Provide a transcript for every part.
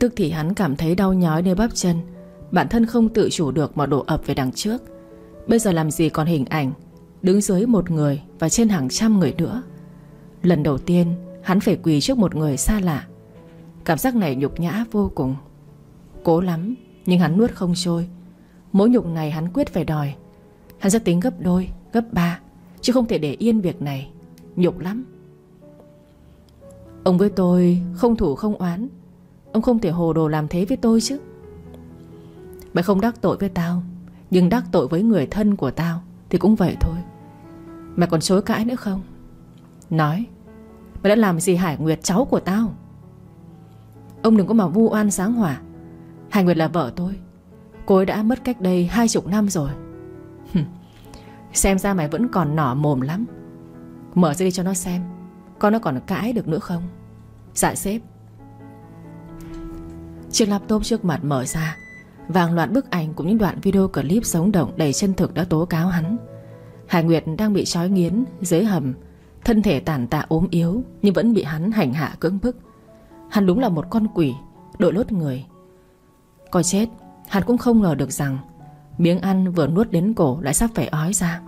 Tức thì hắn cảm thấy đau nhói nơi bắp chân. Bản thân không tự chủ được mà đổ ập về đằng trước. Bây giờ làm gì còn hình ảnh? Đứng dưới một người Và trên hàng trăm người nữa. Lần đầu tiên hắn phải quỳ trước một người xa lạ. Cảm giác này nhục nhã vô cùng. Cố lắm Nhưng hắn nuốt không trôi. Mỗi nhục này hắn quyết phải đòi. Hắn sẽ tính gấp đôi, gấp ba Chứ không thể để yên việc này. Nhục lắm. Ông với tôi không thủ không oán. Ông không thể hồ đồ làm thế với tôi chứ. Mày không đắc tội với tao, Nhưng đắc tội với người thân của tao Thì cũng vậy thôi. Mày còn chối cãi nữa không? Nói, Mày đã làm gì Hải Nguyệt, cháu của tao? Ông đừng có mà vu oan sáng hỏa. Hải Nguyệt là vợ tôi. Cô ấy đã mất cách đây hai chục năm rồi. Xem ra mày vẫn còn nỏ mồm lắm. Mở ra đi cho nó xem Con nó còn cãi được nữa không. Dạ sếp. Chiếc laptop trước mặt mở ra. Vàng loạn bức ảnh cũng những đoạn video clip sống động đầy chân thực đã tố cáo hắn. Hải Nguyệt đang bị trói nghiến, dưới hầm, Thân thể tàn tạ ốm yếu Nhưng vẫn bị hắn hành hạ cưỡng bức. Hắn đúng là một con quỷ, Đội lốt người. Coi chết, Hắn cũng không ngờ được rằng Miếng ăn vừa nuốt đến cổ lại sắp phải ói ra.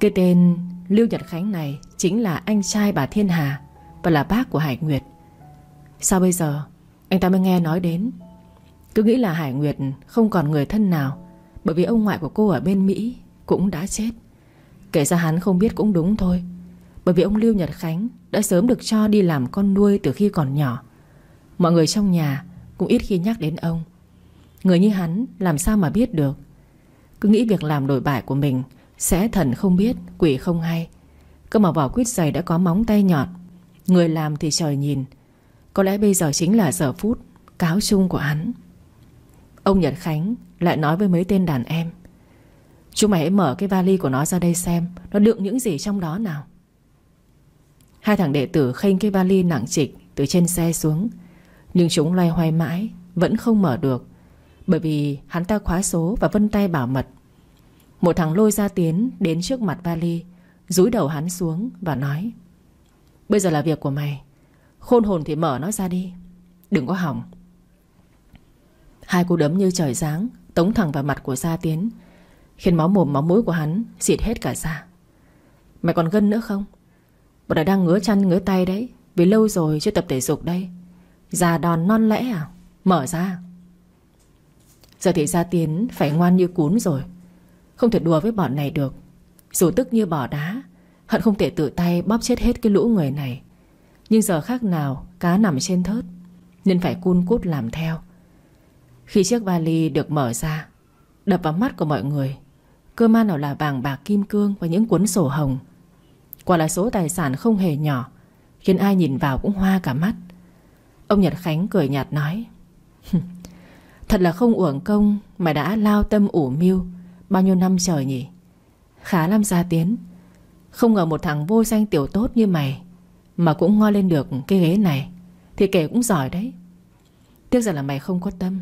Cái tên Lưu Nhật Khánh này Chính là anh trai bà Thiên Hà Và là bác của Hải Nguyệt. Sao bây giờ anh ta mới nghe nói đến. Cứ nghĩ là Hải Nguyệt không còn người thân nào, Bởi vì ông ngoại của cô ở bên Mỹ Cũng đã chết. Kể ra hắn không biết cũng đúng thôi, Bởi vì ông Lưu Nhật Khánh Đã sớm được cho đi làm con nuôi từ khi còn nhỏ. Mọi người trong nhà Cũng ít khi nhắc đến ông. Người như hắn làm sao mà biết được? Cứ nghĩ việc làm đổi bại của mình Sẽ thần không biết, Quỷ không hay. Cơ mà vỏ quýt giày đã có móng tay nhọn, Người làm thì trời nhìn có lẽ bây giờ chính là giờ phút Cáo chung của hắn. Ông Nhật Khánh lại nói với mấy tên đàn em, Chúng mày hãy mở cái vali của nó ra đây xem, Nó đựng những gì trong đó nào. Hai thằng đệ tử khênh cái vali nặng trịch Từ trên xe xuống, Nhưng chúng loay hoay mãi, Vẫn không mở được, Bởi vì hắn ta khóa số và vân tay bảo mật. Một thằng lôi ra tiến Đến trước mặt vali Rúi đầu hắn xuống và nói, Bây giờ là việc của mày. Khôn hồn thì mở nó ra đi. Đừng có hỏng. Hai cú đấm như trời giáng, Tống thẳng vào mặt của Gia Tiến, Khiến máu mồm máu mũi của hắn Xịt hết cả ra Mày còn gân nữa không? Bọn đã đang ngứa chăn ngứa tay đấy, Vì lâu rồi chưa tập thể dục đây. Già đòn non lẽ à? Mở ra. Giờ thì Gia Tiến phải ngoan như cún rồi. Không thể đùa với bọn này được. Dù tức như bỏ đá, Hận không thể tự tay bóp chết hết cái lũ người này. Nhưng giờ khác nào, Cá nằm trên thớt, Nên phải cun cút làm theo. Khi chiếc vali được mở ra, Đập vào mắt của mọi người, Cơ man nào là vàng bạc kim cương Và những cuốn sổ hồng. Quả là số tài sản không hề nhỏ, Khiến ai nhìn vào cũng hoa cả mắt. Ông Nhật Khánh cười nhạt nói Thật là không uổng công Mà đã lao tâm ủ mưu, Bao nhiêu năm trời nhỉ? Khá lắm gia tiến, Không ngờ một thằng vô danh tiểu tốt như mày mà cũng ngo lên được cái ghế này. Thì kể cũng giỏi đấy. Tiếc rằng là mày không có tâm.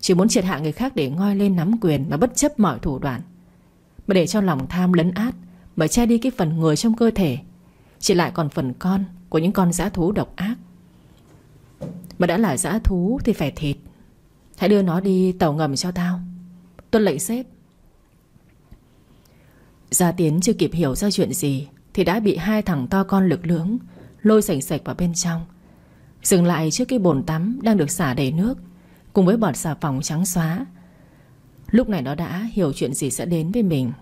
Chỉ muốn triệt hạ người khác để ngoi lên nắm quyền Mà bất chấp mọi thủ đoạn. Mà để cho lòng tham lấn át Mà che đi cái phần người trong cơ thể, Chỉ lại còn phần con Của những con dã thú độc ác. Mà đã là dã thú thì phải thịt. Hãy đưa nó đi tàu ngầm cho tao. Tuân lệnh xếp Gia Tiến chưa kịp hiểu ra chuyện gì Thì đã bị hai thằng to con lực lưỡng Lôi sành sạch vào bên trong. Dừng lại trước cái bồn tắm Đang được xả đầy nước, Cùng với bọt xà phòng trắng xóa. Lúc này nó đã hiểu chuyện gì sẽ đến với mình.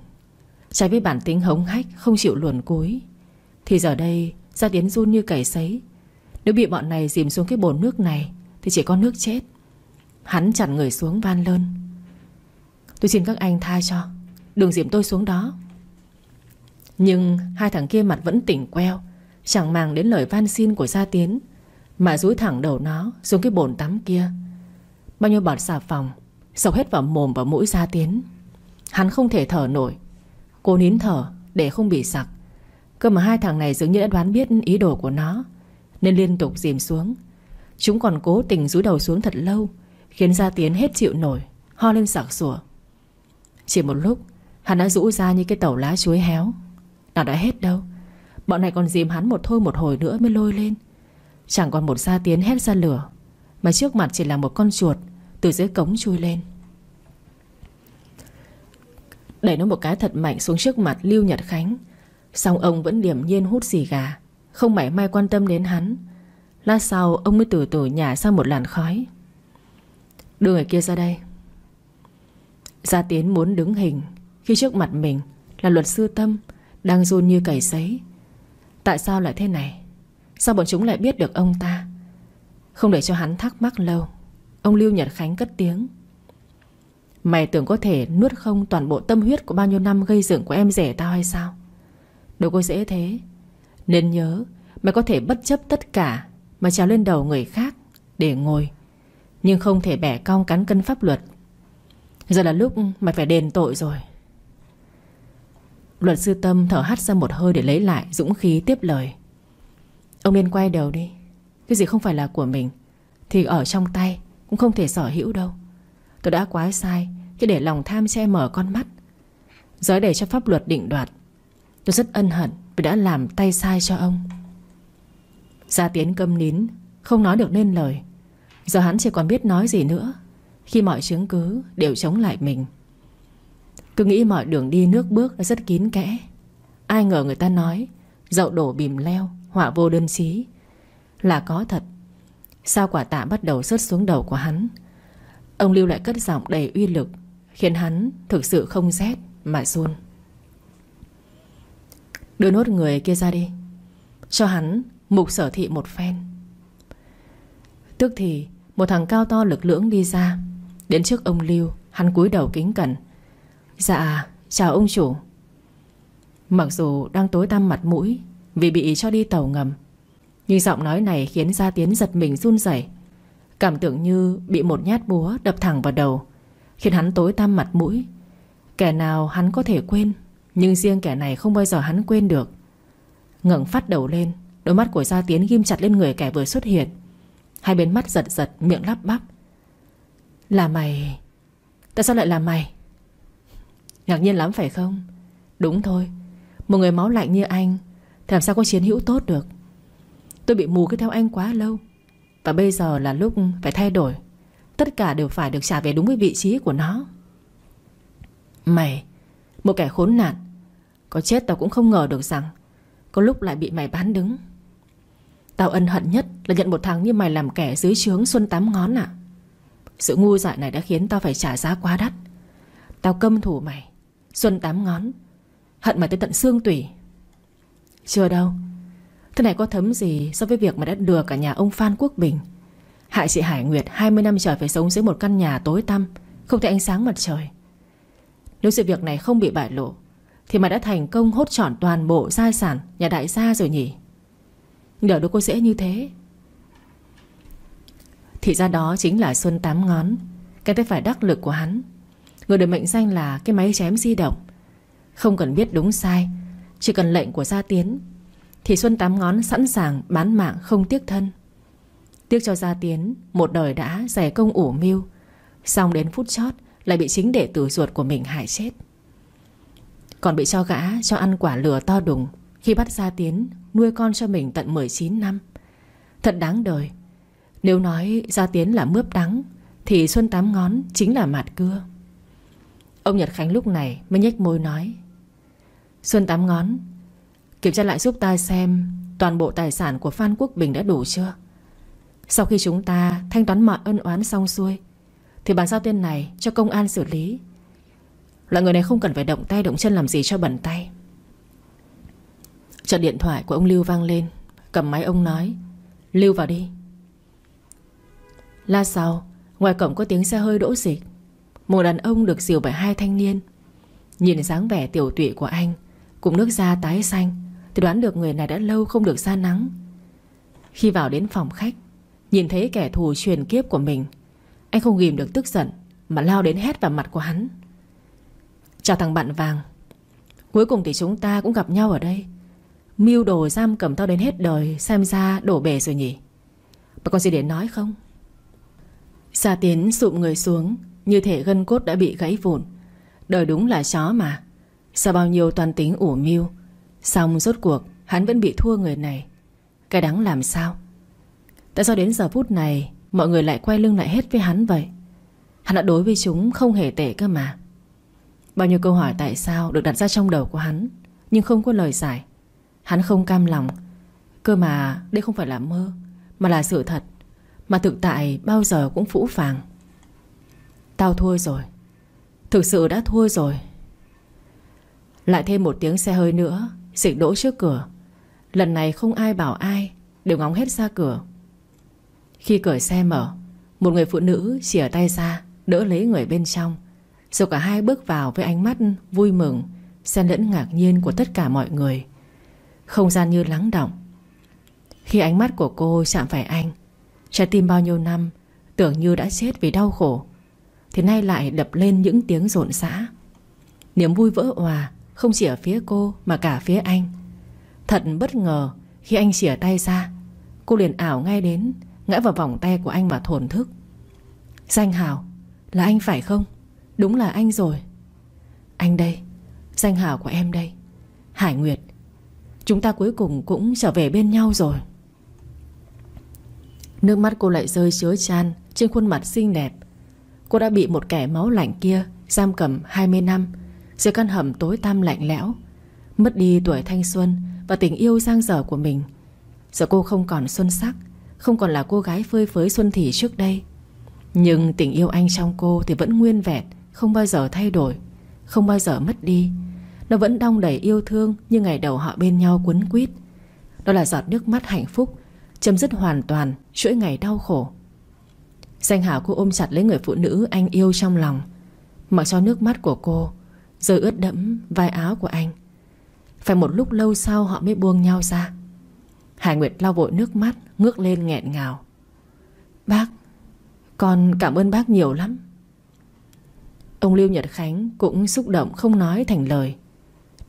Trái với bản tính hống hách, Không chịu luồn cúi, Thì giờ đây Gia Tiến run như cầy sấy. Nếu bị bọn này dìm xuống cái bồn nước này, Thì chỉ có nước chết. Hắn chặn người xuống van lơn. Tôi xin các anh tha cho Đừng dìm tôi xuống đó. Nhưng hai thằng kia mặt vẫn tỉnh queo. Chẳng màng đến lời van xin của Gia Tiến. Mà rúi thẳng đầu nó Xuống cái bồn tắm kia. Bao nhiêu bọt xà phòng, Sọc hết vào mồm và mũi Gia Tiến. Hắn không thể thở nổi. Cô nín thở để không bị sặc. Cơ mà hai thằng này dường như đã đoán biết ý đồ của nó, Nên liên tục dìm xuống. Chúng còn cố tình rúi đầu xuống thật lâu, Khiến Gia Tiến hết chịu nổi, Ho lên sặc sủa. Chỉ một lúc, Hắn đã rũ ra như cái tàu lá chuối héo. Nào đã hết đâu? Bọn này còn dìm hắn một thôi một hồi nữa mới lôi lên. Chẳng còn một Gia Tiến hét ra lửa, Mà trước mặt chỉ là một con chuột Từ dưới cống chui lên. Đẩy nó một cái thật mạnh xuống trước mặt Lưu Nhật Khánh, Xong ông vẫn điềm nhiên hút xì gà, Không mảy may quan tâm đến hắn. Lát sau, ông mới từ từ nhả sang một làn khói. Đưa người kia ra đây. Gia Tiến muốn đứng hình, Khi trước mặt mình Là luật sư Tâm Đang run như cầy sấy. Tại sao lại thế này? Sao bọn chúng lại biết được ông ta? Không để cho hắn thắc mắc lâu, Ông Lưu Nhật Khánh cất tiếng. Mày tưởng có thể nuốt không toàn bộ tâm huyết của bao nhiêu năm gây dựng của em rể tao hay sao? Đâu có dễ thế. Nên nhớ, Mày có thể bất chấp tất cả Mà trèo lên đầu người khác Để ngồi, Nhưng không thể bẻ cong cắn cân pháp luật. Giờ là lúc mày phải đền tội rồi. Luật sư Tâm thở hắt ra một hơi để lấy lại Dũng khí tiếp lời. Ông nên quay đầu đi. Cái gì không phải là của mình, Thì ở trong tay cũng không thể sở hữu đâu. Tôi đã quá sai Khi để lòng tham che mở con mắt. Giới để cho pháp luật định đoạt, Tôi rất ân hận vì đã làm tay sai cho ông. Gia Tiến câm nín, Không nói được nên lời. Giờ hắn chỉ còn biết nói gì nữa, Khi mọi chứng cứ đều chống lại mình. Cứ nghĩ mọi đường đi nước bước đã rất kín kẽ. Ai ngờ người ta nói, Dậu đổ bìm leo, Họa vô đơn chí Là có thật. Sao quả tạ bắt đầu rớt xuống đầu của hắn? Ông Lưu lại cất giọng đầy uy lực, Khiến hắn thực sự không rét Mà run. Đưa nốt người kia ra đi, Cho hắn mục sở thị một phen. Tức thì, Một thằng cao to lực lưỡng đi ra, Đến trước ông Lưu, Hắn cúi đầu kính cẩn Dạ chào ông chủ. Mặc dù đang tối tăm mặt mũi Vì bị cho đi tàu ngầm, Nhưng giọng nói này khiến Gia Tiến giật mình run rẩy. Cảm tưởng như bị một nhát búa đập thẳng vào đầu, Khiến hắn tối tăm mặt mũi. Kẻ nào hắn có thể quên, Nhưng riêng kẻ này không bao giờ hắn quên được. Ngẩng phát đầu lên, Đôi mắt của Gia Tiến ghim chặt lên người kẻ vừa xuất hiện. Hai bên mắt giật giật, Miệng lắp bắp. Là mày, Tại sao lại là mày? Ngạc nhiên lắm phải không? Đúng thôi. Một người máu lạnh như anh, Thì làm sao có chiến hữu tốt được? Tôi bị mù cứ theo anh quá lâu. Và bây giờ là lúc phải thay đổi. Tất cả đều phải được trả về đúng với vị trí của nó. Mày, Một kẻ khốn nạn. Có chết tao cũng không ngờ được rằng Có lúc lại bị mày bán đứng. Tao ân hận nhất là nhận một thằng như mày làm kẻ dưới trướng Xuân Tám Ngón ạ. Sự ngu dại này đã khiến tao phải trả giá quá đắt. Tao câm thủ mày. Xuân Tám Ngón. Hận mà tới tận xương tủy. Chưa đâu. Thế này có thấm gì so với việc mà đã đưa cả nhà ông Phan Quốc Bình. Hại chị Hải Nguyệt 20 năm trời phải sống dưới một căn nhà tối tăm, Không thấy ánh sáng mặt trời. Nếu sự việc này không bị bại lộ, Thì mà đã thành công hốt trọn toàn bộ gia sản Nhà đại gia rồi nhỉ? Nhờ đâu có dễ như thế? Thì ra đó chính là Xuân Tám Ngón. Cái tay phải đắc lực của hắn. Người được mệnh danh là cái máy chém di động. Không cần biết đúng sai, Chỉ cần lệnh của Gia Tiến, Thì Xuân Tám Ngón sẵn sàng bán mạng không tiếc thân. Tiếc cho Gia Tiến, Một đời đã dày công ủ mưu, Xong đến phút chót Lại bị chính đệ tử ruột của mình hại chết. Còn bị cho gã cho ăn quả lửa to đùng, Khi bắt Gia Tiến Nuôi con cho mình tận 19 năm. Thật đáng đời. Nếu nói Gia Tiến là mướp đắng, Thì Xuân Tám Ngón chính là mạt cưa. Ông Nhật Khánh lúc này mới nhếch môi nói, Xuân Tám Ngón, Kiểm tra lại giúp ta xem Toàn bộ tài sản của Phan Quốc Bình đã đủ chưa? Sau khi chúng ta Thanh toán mọi ân oán xong xuôi, Thì bàn giao tên này cho công an xử lý. Loại người này không cần phải động tay động chân làm gì cho bẩn tay. Trận điện thoại của ông Lưu vang lên, Cầm máy ông nói, Lưu vào đi. La sau, Ngoài cổng có tiếng xe hơi đỗ dịch một đàn ông được dìu bởi hai thanh niên. Nhìn dáng vẻ tiểu tụy của anh Cùng nước da tái xanh, Thì đoán được người này đã lâu không được ra nắng. Khi vào đến phòng khách, Nhìn thấy kẻ thù truyền kiếp của mình, Anh không ghim được tức giận Mà lao đến hét vào mặt của hắn. Chào thằng bạn vàng, Cuối cùng thì chúng ta cũng gặp nhau ở đây. Mưu đồ giam cầm tao đến hết đời, Xem ra đổ bể rồi nhỉ? Bà còn gì để nói không? Gia Tiến sụm người xuống như thể gân cốt đã bị gãy vụn. Đời đúng là chó mà. Sau bao nhiêu toàn tính ủ mưu, Xong rốt cuộc hắn vẫn bị thua người này. Cái đắng làm sao? Tại sao đến giờ phút này Mọi người lại quay lưng lại hết với hắn vậy? Hắn đã đối với chúng không hề tệ cơ mà. Bao nhiêu câu hỏi tại sao Được đặt ra trong đầu của hắn, Nhưng không có lời giải. Hắn không cam lòng. Cơ mà đây không phải là mơ, Mà là sự thật. Mà thực tại bao giờ cũng phũ phàng. Tao thua rồi. Thực sự đã thua rồi. Lại thêm một tiếng xe hơi nữa, Xịt đỗ trước cửa. Lần này không ai bảo ai, Đều ngóng hết ra cửa. Khi cửa xe mở, Một người phụ nữ chìa tay ra, Đỡ lấy người bên trong. Rồi cả hai bước vào với ánh mắt vui mừng, Xen lẫn ngạc nhiên của tất cả mọi người. Không gian như lắng động. Khi ánh mắt của cô chạm phải anh, Trái tim bao nhiêu năm Tưởng như đã chết vì đau khổ. Thì nay lại đập lên những tiếng rộn rã. Niềm vui vỡ hòa Không chỉ ở phía cô mà cả phía anh. Thật bất ngờ Khi anh chìa tay ra, Cô liền ảo ngay đến, Ngã vào vòng tay của anh mà thổn thức. Danh Hảo, Là anh phải không? Đúng là anh rồi. Anh đây, Danh Hảo của em đây. Hải Nguyệt, Chúng ta cuối cùng cũng trở về bên nhau rồi. Nước mắt cô lại rơi chứa chan Trên khuôn mặt xinh đẹp Cô đã bị một kẻ máu lạnh kia Giam cầm 20 năm. Dưới căn hầm tối tăm lạnh lẽo, Mất đi tuổi thanh xuân Và tình yêu giang dở của mình. Giờ cô không còn xuân sắc, Không còn là cô gái phơi phới xuân thỉ trước đây. Nhưng tình yêu anh trong cô Thì vẫn nguyên vẹn, Không bao giờ thay đổi, Không bao giờ mất đi. Nó vẫn đong đầy yêu thương Như ngày đầu họ bên nhau quấn quýt. Đó là giọt nước mắt hạnh phúc, Chấm dứt hoàn toàn chuỗi ngày đau khổ. Danh Hảo cô ôm chặt lấy người phụ nữ anh yêu trong lòng. Mặc cho nước mắt của cô Rơi ướt đẫm vai áo của anh. Phải một lúc lâu sau họ mới buông nhau ra. Hải Nguyệt lau vội nước mắt, Ngước lên nghẹn ngào. Bác, Con cảm ơn bác nhiều lắm. Ông Lưu Nhật Khánh cũng xúc động không nói thành lời.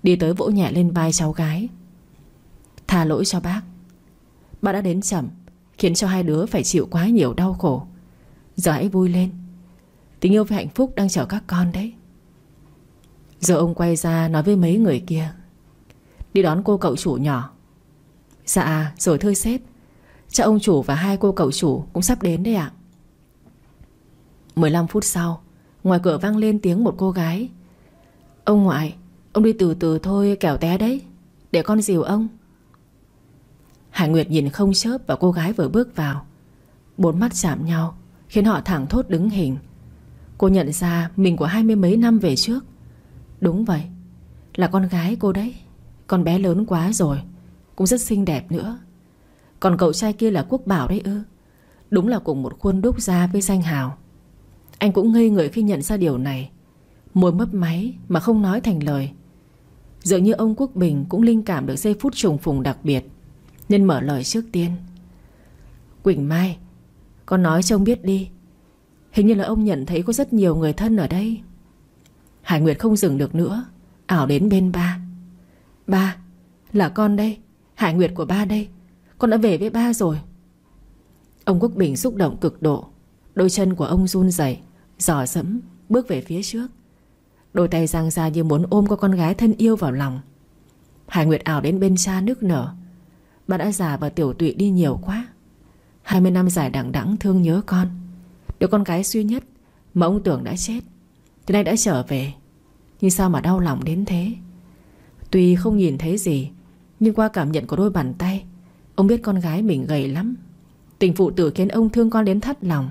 Đi tới vỗ nhẹ lên vai cháu gái. Tha lỗi cho bác. Bác đã đến chậm, Khiến cho hai đứa phải chịu quá nhiều đau khổ. Giờ hãy vui lên. Tình yêu và hạnh phúc đang chờ các con đấy. Giờ ông quay ra nói với mấy người kia. Đi đón cô cậu chủ nhỏ. Dạ rồi thưa sếp. Cha ông chủ và hai cô cậu chủ Cũng sắp đến đấy ạ. 15 phút sau, Ngoài cửa vang lên tiếng một cô gái. Ông ngoại, Ông đi từ từ thôi, kẻo té đấy. Để con dìu ông. Hải Nguyệt nhìn không chớp vào cô gái vừa bước vào. Bốn mắt chạm nhau. Khiến họ thẳng thốt đứng hình. Cô nhận ra mình của hai mươi mấy năm về trước. Đúng vậy, Là con gái cô đấy. Con bé lớn quá rồi, Cũng rất xinh đẹp nữa. Còn cậu trai kia là Quốc Bảo đấy ư? Đúng là cùng một khuôn đúc ra với danh hào. Anh cũng ngây người khi nhận ra điều này. Môi mấp máy mà không nói thành lời. Dường như ông Quốc Bình cũng linh cảm được giây phút trùng phùng đặc biệt, Nên mở lời trước tiên. Quỳnh Mai con nói cho ông biết đi. Hình như là ông nhận thấy có rất nhiều người thân ở đây. Hải Nguyệt không dừng được nữa, Ảo đến bên ba. Ba, Là con đây, Hải Nguyệt của ba đây. Con đã về với ba rồi. Ông Quốc Bình xúc động cực độ. Đôi chân của ông run rẩy Giỏ dẫm, bước về phía trước. Đôi tay giang ra như muốn ôm con gái thân yêu vào lòng. Hải Nguyệt ảo đến bên cha nước nở. Bà đã già và tiểu tụy đi nhiều quá. 20 năm dài đẳng đẵng thương nhớ con. Đứa con gái duy nhất Mà ông tưởng đã chết, Thì nay đã trở về. Nhưng sao mà đau lòng đến thế? Tuy không nhìn thấy gì, Nhưng qua cảm nhận của đôi bàn tay, Ông biết con gái mình gầy lắm. Tình phụ tử khiến ông thương con đến thắt lòng.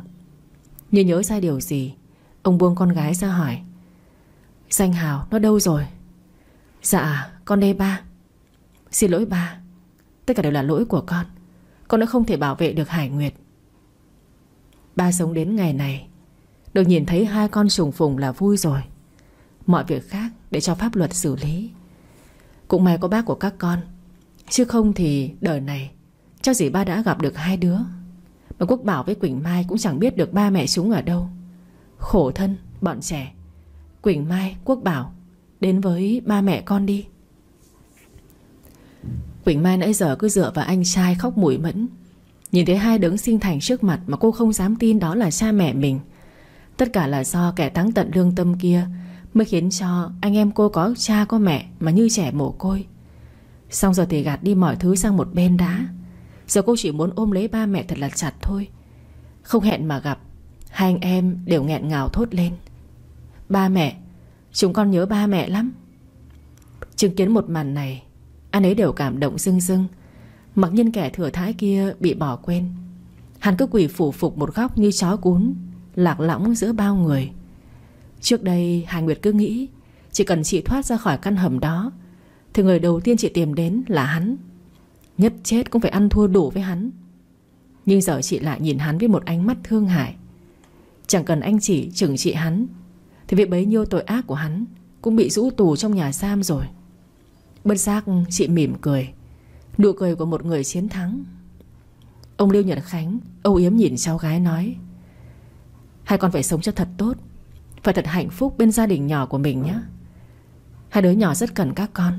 Như nhớ ra điều gì, Ông buông con gái ra hỏi. Danh Hào, nó đâu rồi? Dạ con đây ba. Xin lỗi ba. Tất cả đều là lỗi của con. Con đã không thể bảo vệ được Hải Nguyệt. Ba sống đến ngày này Được nhìn thấy hai con trùng phùng là vui rồi. Mọi việc khác để cho pháp luật xử lý. Cũng may có bác của các con Chứ không thì đời này Chắc gì ba đã gặp được hai đứa. Mà Quốc Bảo với Quỳnh Mai Cũng chẳng biết được ba mẹ chúng ở đâu. Khổ thân, bọn trẻ. Quỳnh Mai, Quốc Bảo Đến với ba mẹ con đi. Quỳnh Mai nãy giờ cứ dựa vào anh trai khóc mũi mẫn. Nhìn thấy hai đấng sinh thành trước mặt Mà cô không dám tin đó là cha mẹ mình. Tất cả là do kẻ thắng tận lương tâm kia Mới khiến cho anh em cô có cha có mẹ Mà như trẻ mồ côi. Xong giờ thì gạt đi mọi thứ sang một bên đã. Giờ cô chỉ muốn ôm lấy ba mẹ thật là chặt thôi. Không hẹn mà gặp, Hai anh em đều nghẹn ngào thốt lên. Ba mẹ, Chúng con nhớ ba mẹ lắm. Chứng kiến một màn này anh ấy đều cảm động rưng rưng. Mặc nhiên kẻ thừa thái kia bị bỏ quên. Hắn cứ quỷ phủ phục một góc như chó cún, Lạc lõng giữa bao người. Trước đây, Hải Nguyệt cứ nghĩ, Chỉ cần chị thoát ra khỏi căn hầm đó, Thì người đầu tiên chị tìm đến là hắn. Nhất chết cũng phải ăn thua đủ với hắn. Nhưng giờ chị lại nhìn hắn với một ánh mắt thương hại. Chẳng cần anh chỉ chừng trị hắn, Thì việc bấy nhiêu tội ác của hắn Cũng bị rũ tù trong nhà giam rồi. Bất giác chị mỉm cười. Nụ cười của một người chiến thắng. Ông Lưu Nhật Khánh, Âu yếm nhìn cháu gái nói, Hai con phải sống cho thật tốt, Phải thật hạnh phúc bên gia đình nhỏ của mình nhé. Hai đứa nhỏ rất cần các con,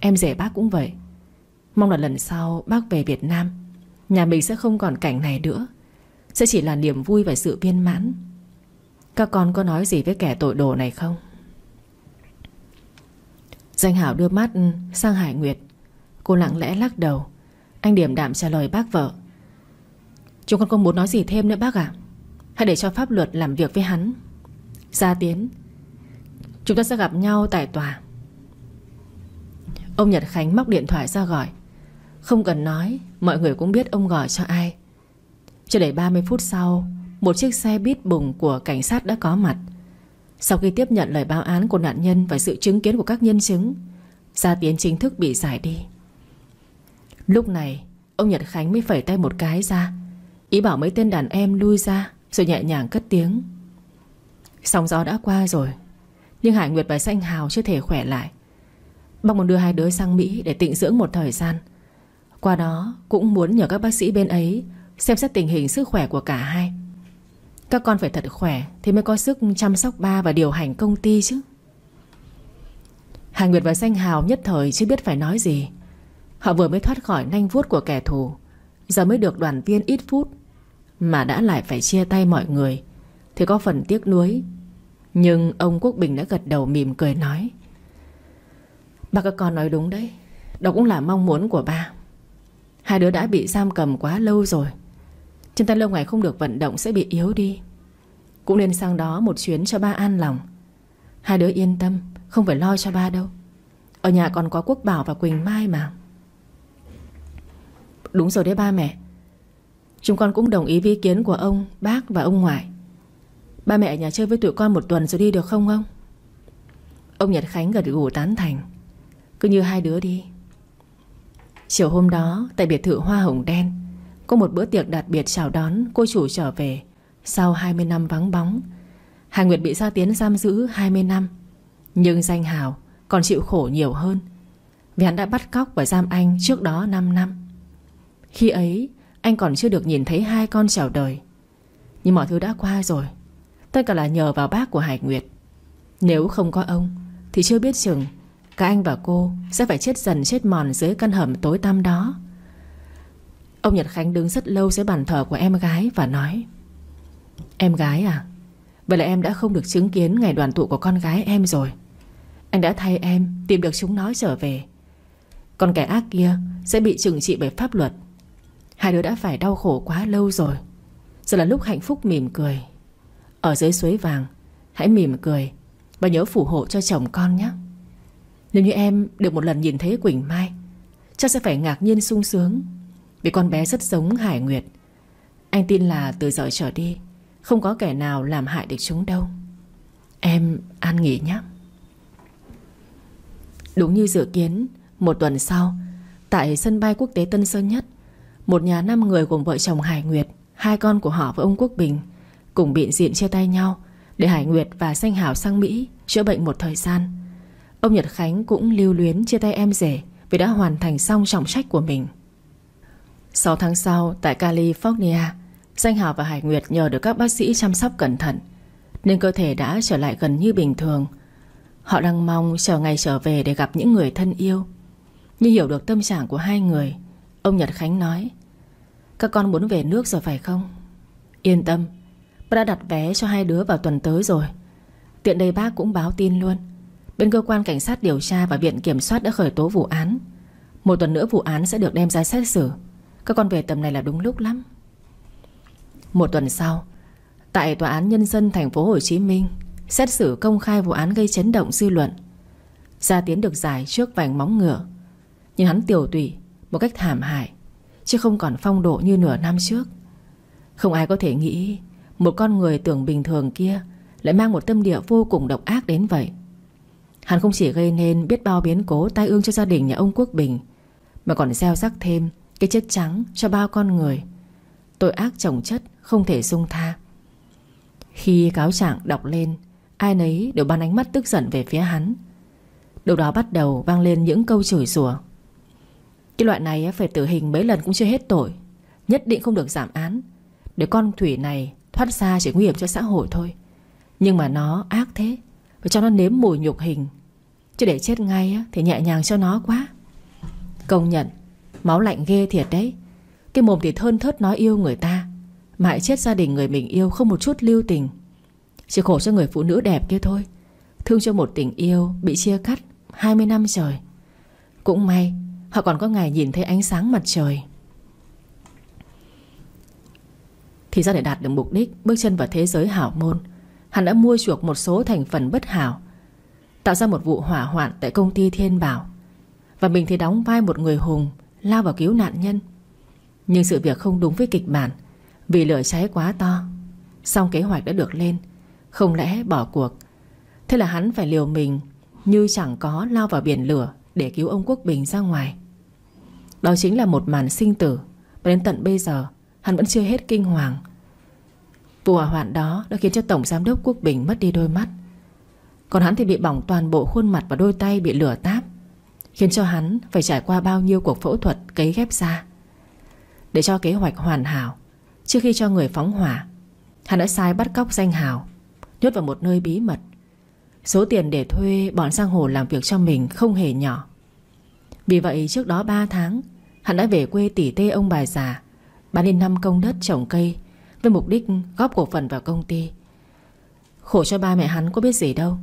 Em rể bác cũng vậy. Mong là lần sau bác về Việt Nam, Nhà mình sẽ không còn cảnh này nữa. Sẽ chỉ là niềm vui và sự viên mãn. Các con có nói gì với kẻ tội đồ này không? Danh Hảo đưa mắt sang Hải Nguyệt. Cô lặng lẽ lắc đầu. Anh điểm đạm trả lời bác vợ. Chúng con không muốn nói gì thêm nữa bác ạ. Hãy để cho pháp luật làm việc với hắn. Gia Tiến, Chúng ta sẽ gặp nhau tại tòa. Ông Nhật Khánh móc điện thoại ra gọi. Không cần nói, Mọi người cũng biết ông gọi cho ai. Chưa đầy 30 phút sau, Một chiếc xe bít bùng của cảnh sát đã có mặt. Sau khi tiếp nhận lời báo án của nạn nhân Và sự chứng kiến của các nhân chứng, Gia Tiến chính thức bị giải đi. Lúc này, Ông Nhật Khánh mới phẩy tay một cái ra. Ý bảo mấy tên đàn em lui ra Rồi nhẹ nhàng cất tiếng. Sóng gió đã qua rồi, Nhưng Hải Nguyệt và Xanh Hào chưa thể khỏe lại. Bác muốn đưa hai đứa sang Mỹ Để tịnh dưỡng một thời gian. Qua đó cũng muốn nhờ các bác sĩ bên ấy Xem xét tình hình sức khỏe của cả hai. Các con phải thật khỏe Thì mới có sức chăm sóc ba Và điều hành công ty chứ. Hà Nguyệt và Xanh Hào nhất thời chưa biết phải nói gì. Họ vừa mới thoát khỏi nanh vuốt của kẻ thù, Giờ mới được đoàn viên ít phút, Mà đã lại phải chia tay mọi người, Thì có phần tiếc nuối. Nhưng ông Quốc Bình đã gật đầu mỉm cười nói Ba các con nói đúng đấy, Đó cũng là mong muốn của ba. Hai đứa đã bị giam cầm quá lâu rồi Chân tay lâu ngày không được vận động Sẽ bị yếu đi. Cũng nên sang đó một chuyến cho ba an lòng. Hai đứa yên tâm, Không phải lo cho ba đâu. Ở nhà còn có Quốc Bảo và Quỳnh Mai mà. Đúng rồi đấy ba mẹ. Chúng con cũng đồng ý với ý kiến của ông, Bác và ông ngoại. Ba mẹ ở nhà chơi với tụi con một tuần rồi đi được không ông? Ông Nhật Khánh gật gù tán thành. Cứ như hai đứa đi. Chiều hôm đó, Tại biệt thự Hoa Hồng Đen có một bữa tiệc đặc biệt chào đón, cô chủ trở về. Sau 20 năm vắng bóng Hà Nguyệt bị Gia Tiến giam giữ 20 năm. Nhưng danh hào còn chịu khổ nhiều hơn Vì hắn đã bắt cóc và giam anh trước đó 5 năm. Khi ấy, anh còn chưa được nhìn thấy hai con chào đời. Nhưng mọi thứ đã qua rồi. Tất cả là nhờ vào bác của Hải Nguyệt. Nếu không có ông, Thì chưa biết chừng Cả anh và cô sẽ phải chết dần chết mòn Dưới căn hầm tối tăm đó. Ông Nhật Khánh đứng rất lâu dưới bàn thờ của em gái Và nói, Em gái à Vậy là em đã không được chứng kiến ngày đoàn tụ của con gái em rồi. Anh đã thay em Tìm được chúng nó trở về. Còn kẻ ác kia sẽ bị trừng trị bởi pháp luật. Hai đứa đã phải đau khổ quá lâu rồi. Giờ là lúc hạnh phúc mỉm cười. Ở dưới suối vàng, Hãy mỉm cười Và nhớ phù hộ cho chồng con nhé. Nếu như em được một lần nhìn thấy Quỳnh Mai, Chắc sẽ phải ngạc nhiên sung sướng. Vì con bé rất giống Hải Nguyệt. Anh tin là từ giờ trở đi, Không có kẻ nào làm hại được chúng đâu. Em an nghỉ nhé. Đúng như dự kiến, Một tuần sau, Tại sân bay quốc tế Tân Sơn Nhất, một nhà năm người gồm vợ chồng Hải Nguyệt, Hai con của họ với ông Quốc Bình, Cùng bị diện chia tay nhau Để Hải Nguyệt và Xanh Hảo sang Mỹ Chữa bệnh một thời gian. Ông Nhật Khánh cũng lưu luyến chia tay em rể Vì đã hoàn thành xong trọng trách của mình. 6 tháng sau, Tại California, Danh Hảo và Hải Nguyệt nhờ được các bác sĩ chăm sóc cẩn thận, Nên cơ thể đã trở lại gần như bình thường. Họ đang mong chờ ngày trở về Để gặp những người thân yêu. Như hiểu được tâm trạng của hai người, Ông Nhật Khánh nói, Các con muốn về nước rồi phải không? Yên tâm, Bác đã đặt vé cho hai đứa vào tuần tới rồi. Tiện đây bác cũng báo tin luôn. Bên cơ quan cảnh sát điều tra và viện kiểm soát đã khởi tố vụ án. Một tuần nữa vụ án sẽ được đem ra xét xử. Các con về tầm này là đúng lúc lắm. Một tuần sau, Tại Tòa án Nhân dân thành phố Hồ Chí Minh, Xét xử công khai vụ án gây chấn động dư luận. Gia Tiến được giải trước vành móng ngựa, Nhưng hắn tiểu tụy Một cách thảm hại, Chứ không còn phong độ như nửa năm trước. Không ai có thể nghĩ Một con người tưởng bình thường kia Lại mang một tâm địa vô cùng độc ác đến vậy. Hắn không chỉ gây nên biết bao biến cố tai ương cho gia đình nhà ông Quốc Bình, Mà còn gieo rắc thêm cái chết trắng cho bao con người. Tội ác chồng chất không thể dung tha. Khi cáo trạng đọc lên, Ai nấy đều bắn ánh mắt tức giận về phía hắn. Đầu đó bắt đầu vang lên những câu chửi rủa. Cái loại này phải tử hình mấy lần cũng chưa hết tội, Nhất định không được giảm án. Để con Thủy này thoát ra chỉ nguy hiểm cho xã hội thôi. Nhưng mà nó ác thế Và cho nó nếm mùi nhục hình. Chứ để chết ngay thì nhẹ nhàng cho nó quá. Công nhận Máu lạnh ghê thiệt đấy. Cái mồm thì thơn thớt nói yêu người ta, Mãi chết gia đình người mình yêu Không một chút lưu tình. Chỉ khổ cho người phụ nữ đẹp kia thôi, Thương cho một tình yêu bị chia cắt 20 năm trời. Cũng may, Họ còn có ngày nhìn thấy ánh sáng mặt trời. Thì ra để đạt được mục đích, Bước chân vào thế giới hảo môn, Hắn đã mua chuộc một số thành phần bất hảo, Tạo ra một vụ hỏa hoạn Tại công ty Thiên Bảo. Và mình thì đóng vai một người hùng Lao vào cứu nạn nhân. Nhưng sự việc không đúng với kịch bản, Vì lửa cháy quá to. Xong kế hoạch đã được lên, Không lẽ bỏ cuộc. Thế là hắn phải liều mình Như chẳng có lao vào biển lửa Để cứu ông Quốc Bình ra ngoài. Đó chính là một màn sinh tử Và đến tận bây giờ, Hắn vẫn chưa hết kinh hoàng. Vụ hỏa hoạn đó đã khiến cho Tổng Giám đốc Quốc Bình mất đi đôi mắt. Còn hắn thì bị bỏng toàn bộ khuôn mặt và đôi tay bị lửa táp. Khiến cho hắn phải trải qua bao nhiêu cuộc phẫu thuật cấy ghép da. Để cho kế hoạch hoàn hảo, Trước khi cho người phóng hỏa, Hắn đã sai bắt cóc danh hào, Nhốt vào một nơi bí mật. Số tiền để thuê bọn sang hồ làm việc cho mình không hề nhỏ. Vì vậy, trước đó 3 tháng, Hắn đã về quê tỉ tê ông bà già, Bán lên 5 công đất trồng cây Với mục đích góp cổ phần vào công ty. Khổ cho ba mẹ hắn có biết gì đâu,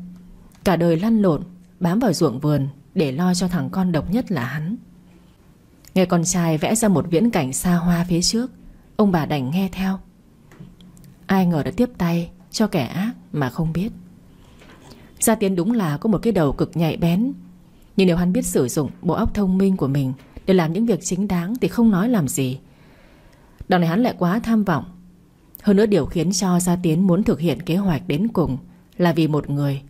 Cả đời lăn lộn, Bám vào ruộng vườn để lo cho thằng con độc nhất là hắn. Nghe con trai vẽ ra một viễn cảnh xa hoa phía trước, Ông bà đành nghe theo. Ai ngờ đã tiếp tay Cho kẻ ác mà không biết. Gia Tiến đúng là có một cái đầu cực nhạy bén, Nhưng nếu hắn biết sử dụng bộ óc thông minh của mình Để làm những việc chính đáng Thì không nói làm gì. Đằng này hắn lại quá tham vọng. Hơn nữa điều khiến cho Gia Tiến muốn thực hiện kế hoạch đến cùng Là vì một người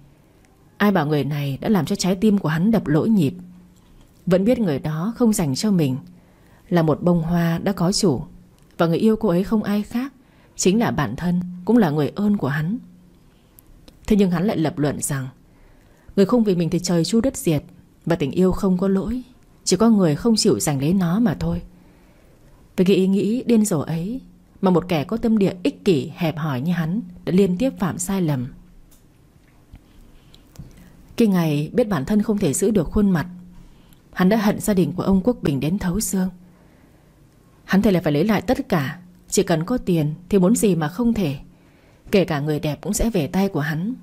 Ai bảo người này đã làm cho trái tim của hắn đập lỗi nhịp. Vẫn biết người đó không dành cho mình, Là một bông hoa đã có chủ, Và người yêu cô ấy không ai khác, Chính là bản thân, Cũng là người ơn của hắn. Thế nhưng hắn lại lập luận rằng, Người không vì mình thì trời chu đất diệt, Và tình yêu không có lỗi, Chỉ có người không chịu giành lấy nó mà thôi. Với cái ý nghĩ điên rồ ấy, Mà một kẻ có tâm địa ích kỷ, hẹp hòi như hắn Đã liên tiếp phạm sai lầm cái ngày biết bản thân không thể giữ được khuôn mặt. Hắn đã hận gia đình của ông Quốc Bình đến thấu xương. Hắn thề là phải lấy lại tất cả. Chỉ cần có tiền Thì muốn gì mà không thể. Kể cả người đẹp cũng sẽ về tay của hắn.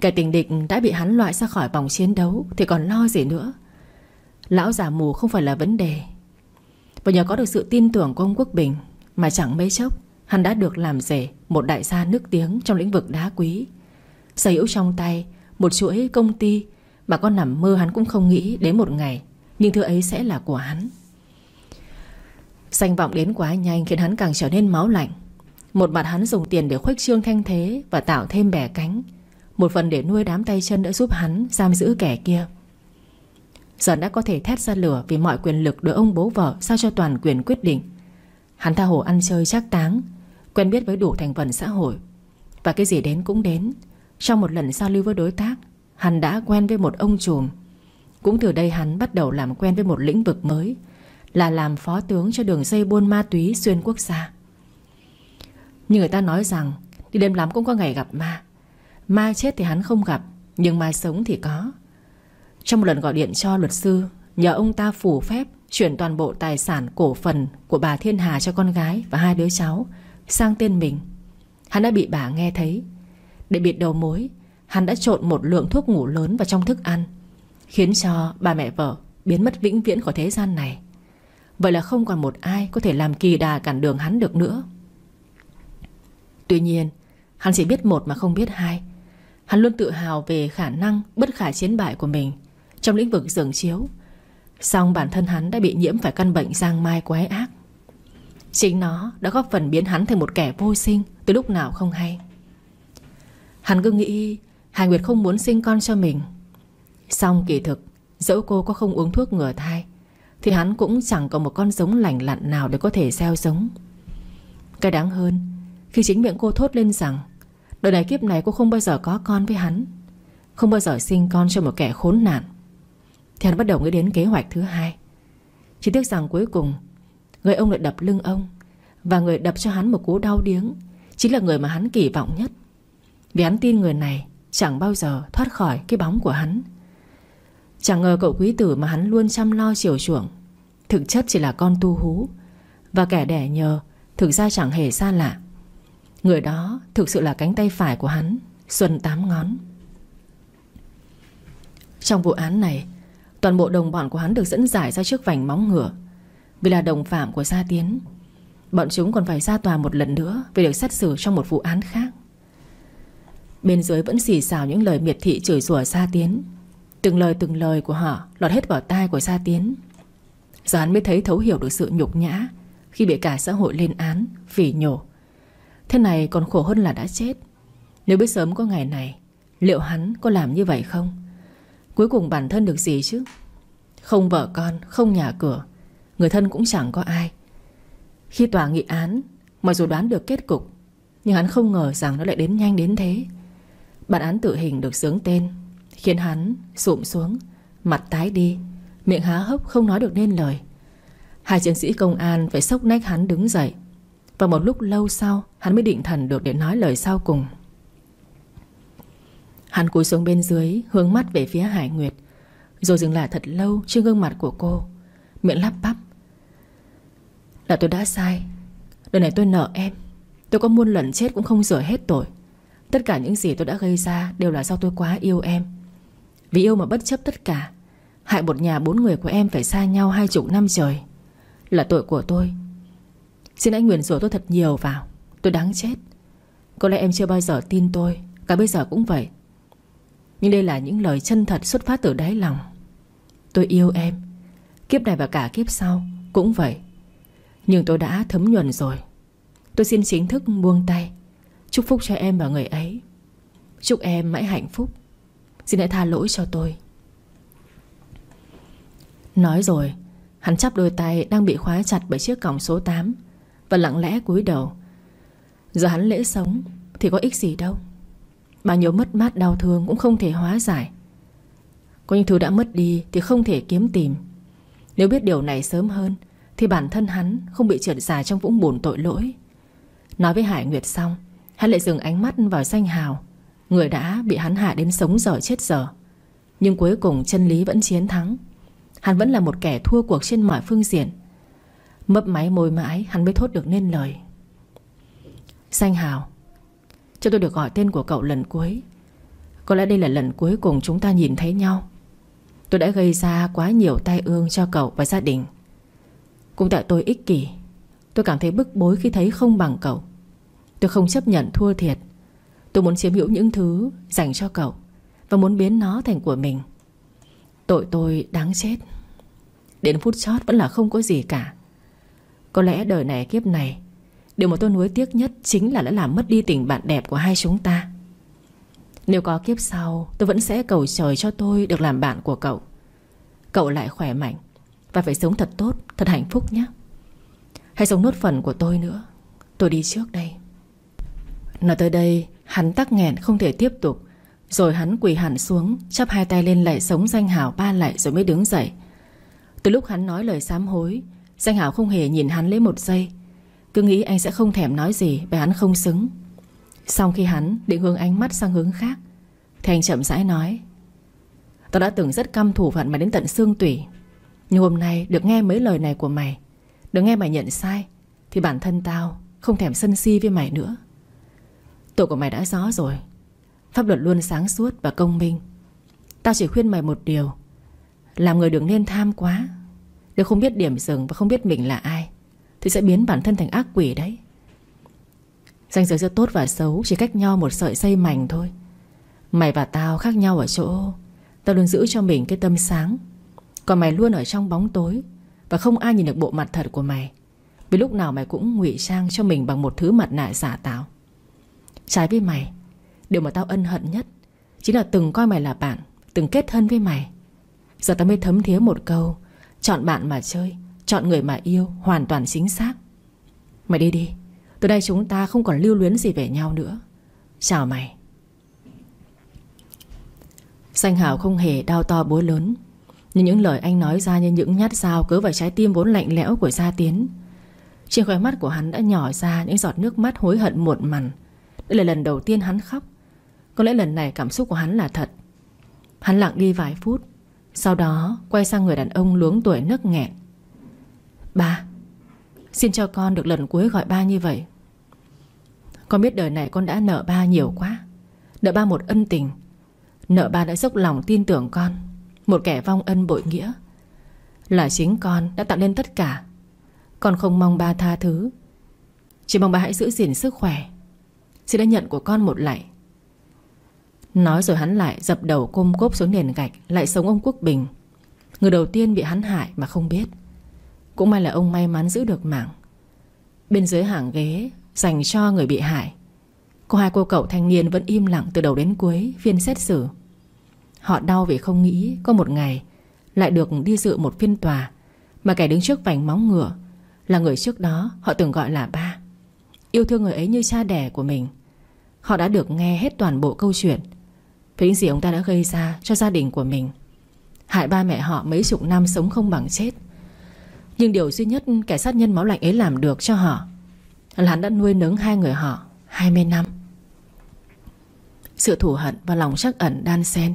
Kẻ tình địch đã bị hắn loại ra khỏi vòng chiến đấu Thì còn lo gì nữa? Lão già mù không phải là vấn đề. Và nhờ có được sự tin tưởng của ông Quốc Bình Mà chẳng mấy chốc, Hắn đã được làm rể Một đại gia nước tiếng trong lĩnh vực đá quý. Sở hữu trong tay một chuỗi công ty Mà con nằm mơ hắn cũng không nghĩ đến một ngày, Nhưng thứ ấy sẽ là của hắn. Danh vọng đến quá nhanh Khiến hắn càng trở nên máu lạnh. Một mặt hắn dùng tiền để khuếch trương thanh thế Và tạo thêm bẻ cánh, Một phần để nuôi đám tay chân đã giúp hắn Giam giữ kẻ kia. Giờ đã có thể thét ra lửa Vì mọi quyền lực được ông bố vợ Sao cho toàn quyền quyết định. Hắn tha hồ ăn chơi chắc táng, Quen biết với đủ thành phần xã hội. Và cái gì đến cũng đến. Trong một lần giao lưu với đối tác, Hắn đã quen với một ông trùm Cũng từ đây hắn bắt đầu làm quen với một lĩnh vực mới, Là làm phó tướng cho đường dây buôn ma túy xuyên quốc gia. Như người ta nói rằng, Đi đêm lắm cũng có ngày gặp ma. Ma chết thì hắn không gặp, Nhưng ma sống thì có. Trong một lần gọi điện cho luật sư, Nhờ ông ta phủ phép Chuyển toàn bộ tài sản cổ phần Của bà Thiên Hà cho con gái và hai đứa cháu Sang tên mình. Hắn đã bị bà nghe thấy để bịt đầu mối, Hắn đã trộn một lượng thuốc ngủ lớn vào trong thức ăn, Khiến cho bà mẹ vợ Biến mất vĩnh viễn khỏi thế gian này. Vậy là không còn một ai Có thể làm kỳ đà cản đường hắn được nữa. Tuy nhiên, Hắn chỉ biết một mà không biết hai. Hắn luôn tự hào về khả năng bất khả chiến bại của mình Trong lĩnh vực dường chiếu. Xong bản thân hắn đã bị nhiễm phải căn bệnh giang mai quái ác. Chính nó đã góp phần biến hắn thành một kẻ vô sinh Từ lúc nào không hay. Hắn cứ nghĩ Hải Nguyệt không muốn sinh con cho mình. Xong kỳ thực, Dẫu cô có không uống thuốc ngừa thai, Thì hắn cũng chẳng có một con giống lành lặn nào Để có thể gieo giống. Cái đáng hơn, Khi chính miệng cô thốt lên rằng, Đời này kiếp này cô không bao giờ có con với hắn, Không bao giờ sinh con cho một kẻ khốn nạn, Thì hắn bắt đầu nghĩ đến kế hoạch thứ hai. Chỉ tiếc rằng cuối cùng, Người ông lại đập lưng ông, Và người đập cho hắn một cú đau điếng, Chính là người mà hắn kỳ vọng nhất. Vì hắn tin người này, Chẳng bao giờ thoát khỏi cái bóng của hắn. Chẳng ngờ cậu quý tử mà hắn luôn chăm lo chiều chuộng. Thực chất chỉ là con tu hú, Và kẻ đẻ nhờ Thực ra chẳng hề xa lạ. Người đó thực sự là cánh tay phải của hắn, Xuân tám ngón. Trong vụ án này, Toàn bộ đồng bọn của hắn được dẫn giải ra trước vành móng ngựa. Vì là đồng phạm của Gia Tiến, Bọn chúng còn phải ra tòa một lần nữa Vì được xét xử trong một vụ án khác. Bên dưới vẫn xì xào những lời miệt thị chửi rủa Sa Tiến. Từng lời từng lời của họ Lọt hết vào tai của Sa Tiến. Giờ hắn mới thấy thấu hiểu được sự nhục nhã Khi bị cả xã hội lên án phỉ nhổ. Thế này còn khổ hơn là đã chết. Nếu biết sớm có ngày này Liệu hắn có làm như vậy không? Cuối cùng bản thân được gì chứ? Không vợ con, không nhà cửa Người thân cũng chẳng có ai. Khi tòa nghị án Mặc dù đoán được kết cục Nhưng hắn không ngờ rằng nó lại đến nhanh đến thế. Bản án tử hình được sướng tên. Khiến hắn sụm xuống, Mặt tái đi, Miệng há hốc không nói được nên lời. Hai chiến sĩ công an phải sốc nách hắn đứng dậy. Và một lúc lâu sau, Hắn mới định thần được để nói lời sau cùng. Hắn cúi xuống bên dưới, Hướng mắt về phía Hải Nguyệt. Rồi dừng lại thật lâu trên gương mặt của cô, Miệng lắp bắp. Là tôi đã sai. Đời này tôi nợ em. Tôi có muôn lần chết cũng không rửa hết tội. Tất cả những gì tôi đã gây ra Đều là do tôi quá yêu em. Vì yêu mà bất chấp tất cả, Hại một nhà bốn người của em phải xa nhau hai chục năm trời Là tội của tôi. Xin anh nguyền rủa tôi thật nhiều vào, Tôi đáng chết. Có lẽ em chưa bao giờ tin tôi, Cả bây giờ cũng vậy. Nhưng đây là những lời chân thật xuất phát từ đáy lòng. Tôi yêu em, Kiếp này và cả kiếp sau Cũng vậy. Nhưng tôi đã thấm nhuần rồi. Tôi xin chính thức buông tay. Chúc phúc cho em và người ấy. Chúc em mãi hạnh phúc. Xin hãy tha lỗi cho tôi. Nói rồi, Hắn chắp đôi tay đang bị khóa chặt bởi chiếc còng số 8 Và lặng lẽ cúi đầu. Giờ hắn lễ sống Thì có ích gì đâu. Bao nhiêu mất mát đau thương cũng không thể hóa giải. Có những thứ đã mất đi Thì không thể kiếm tìm. Nếu biết điều này sớm hơn, Thì bản thân hắn không bị trượt dài trong vũng bùn tội lỗi. Nói với Hải Nguyệt xong Hắn lại dừng ánh mắt vào danh hào. Người đã bị hắn hạ đến sống dở chết dở. Nhưng cuối cùng chân lý vẫn chiến thắng. Hắn vẫn là một kẻ thua cuộc trên mọi phương diện. Mấp máy môi mãi, Hắn mới thốt được nên lời. Danh Hào. Cho tôi được gọi tên của cậu lần cuối. Có lẽ đây là lần cuối cùng chúng ta nhìn thấy nhau. Tôi đã gây ra quá nhiều tai ương cho cậu và gia đình. Cũng tại tôi ích kỷ, Tôi cảm thấy bức bối khi thấy không bằng cậu. Tôi không chấp nhận thua thiệt. Tôi muốn chiếm hữu những thứ dành cho cậu Và muốn biến nó thành của mình. Tội tôi đáng chết. Đến phút chót vẫn là không có gì cả. Có lẽ đời này kiếp này Điều mà tôi nuối tiếc nhất Chính là đã làm mất đi tình bạn đẹp của hai chúng ta. Nếu có kiếp sau Tôi vẫn sẽ cầu trời cho tôi Được làm bạn của cậu. Cậu lại khỏe mạnh Và phải sống thật tốt, thật hạnh phúc nhé. Hãy sống nốt phần của tôi nữa. Tôi đi trước đây. Nói tới đây, Hắn tắc nghẹn không thể tiếp tục. Rồi hắn quỳ hẳn xuống, Chắp hai tay lên lạy sống danh hảo ba lạy rồi mới đứng dậy. Từ lúc hắn nói lời sám hối, Danh hảo không hề nhìn hắn lấy một giây. Cứ nghĩ anh sẽ không thèm nói gì Bởi hắn không xứng. Sau khi hắn định hướng ánh mắt sang hướng khác Thì anh chậm rãi nói, Tao đã từng rất căm thủ phận mày đến tận xương tủy, Nhưng hôm nay được nghe mấy lời này của mày, Được nghe mày nhận sai, Thì bản thân tao không thèm sân si với mày nữa. Tội của mày đã rõ rồi. Pháp luật luôn sáng suốt và công minh. Tao chỉ khuyên mày một điều. Làm người đừng nên tham quá. Nếu không biết điểm dừng và không biết mình là ai, Thì sẽ biến bản thân thành ác quỷ đấy. Danh giới giữa tốt và xấu Chỉ cách nhau một sợi dây mảnh thôi. Mày và tao khác nhau ở chỗ, Tao luôn giữ cho mình cái tâm sáng. Còn mày luôn ở trong bóng tối Và không ai nhìn được bộ mặt thật của mày. Vì lúc nào mày cũng ngụy trang cho mình Bằng một thứ mặt nạ giả tạo. Trái với mày. Điều mà tao ân hận nhất Chính là từng coi mày là bạn, Từng kết thân với mày. Giờ tao mới thấm thía một câu, Chọn bạn mà chơi, Chọn người mà yêu, Hoàn toàn chính xác. Mày đi đi, Từ đây chúng ta không còn lưu luyến gì về nhau nữa. Chào mày. Xanh Hảo không hề đau to bối lớn, Nhưng những lời anh nói ra như những nhát dao cứ vào trái tim vốn lạnh lẽo của Gia Tiến. Trên khóe mắt của hắn đã nhỏ ra Những giọt nước mắt hối hận muộn mằn đây là lần đầu tiên hắn khóc. Có lẽ lần này cảm xúc của hắn là thật. Hắn lặng đi vài phút, Sau đó quay sang người đàn ông luống tuổi nức nghẹn. Ba, Xin cho con được lần cuối gọi ba như vậy. Con biết đời này con đã nợ ba nhiều quá, Nợ ba một ân tình. Nợ ba đã dốc lòng tin tưởng con, Một kẻ vong ân bội nghĩa. Là chính con đã tạo nên tất cả. Con không mong ba tha thứ. Chỉ mong ba hãy giữ gìn sức khỏe. Xin đã nhận của con một lạy. Nói rồi hắn lại dập đầu côm cốp xuống nền gạch, Lại sống ông Quốc Bình. Người đầu tiên bị hắn hại mà không biết. Cũng may là ông may mắn giữ được mạng. Bên dưới hàng ghế, Dành cho người bị hại. Có hai cô cậu thanh niên vẫn im lặng từ đầu đến cuối, Phiên xét xử. Họ đau vì không nghĩ có một ngày Lại được đi dự một phiên tòa Mà kẻ đứng trước vành móng ngựa Là người trước đó họ từng gọi là ba. Yêu thương người ấy như cha đẻ của mình. Họ đã được nghe hết toàn bộ câu chuyện. Về những gì ông ta đã gây ra cho gia đình của mình? Hại ba mẹ họ mấy chục năm sống không bằng chết. Nhưng điều duy nhất kẻ sát nhân máu lạnh ấy làm được cho họ Là hắn đã nuôi nấng hai người họ 20 năm. Sự thù hận và lòng chắc ẩn đan xen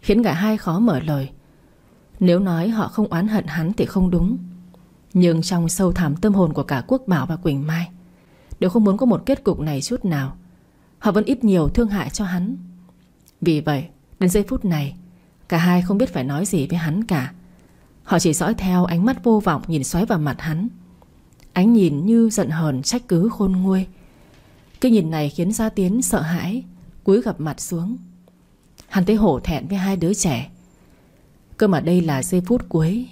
Khiến cả hai khó mở lời. Nếu nói họ không oán hận hắn thì không đúng. Nhưng trong sâu thẳm tâm hồn của cả Quốc Bảo và Quỳnh Mai, Đều không muốn có một kết cục này chút nào. Họ vẫn ít nhiều thương hại cho hắn. Vì vậy, Đến giây phút này, Cả hai không biết phải nói gì với hắn cả. Họ chỉ dõi theo ánh mắt vô vọng Nhìn xoáy vào mặt hắn. Ánh nhìn như giận hờn trách cứ khôn nguôi. Cái nhìn này khiến Gia Tiến sợ hãi, Cúi gặp mặt xuống. Hắn thấy hổ thẹn với hai đứa trẻ. Cơ mà đây là giây phút cuối,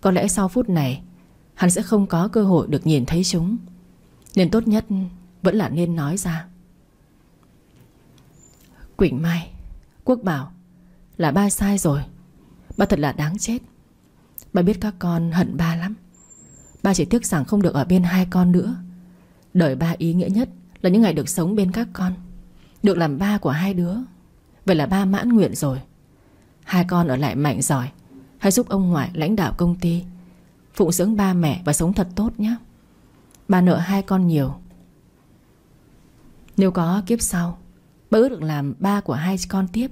Có lẽ sau phút này, Hắn sẽ không có cơ hội được nhìn thấy chúng. Nên tốt nhất Vẫn là nên nói ra. Quỳnh Mai. Quốc bảo Là ba sai rồi. Ba thật là đáng chết. Ba biết các con hận ba lắm. Ba chỉ tiếc rằng không được ở bên hai con nữa. Đời ba ý nghĩa nhất Là những ngày được sống bên các con, Được làm ba của hai đứa. Vậy là ba mãn nguyện rồi. Hai con ở lại mạnh giỏi, Hãy giúp ông ngoại lãnh đạo công ty, Phụng dưỡng ba mẹ và sống thật tốt nhé. Ba nợ hai con nhiều. Nếu có kiếp sau Bà ước được làm ba của hai con tiếp.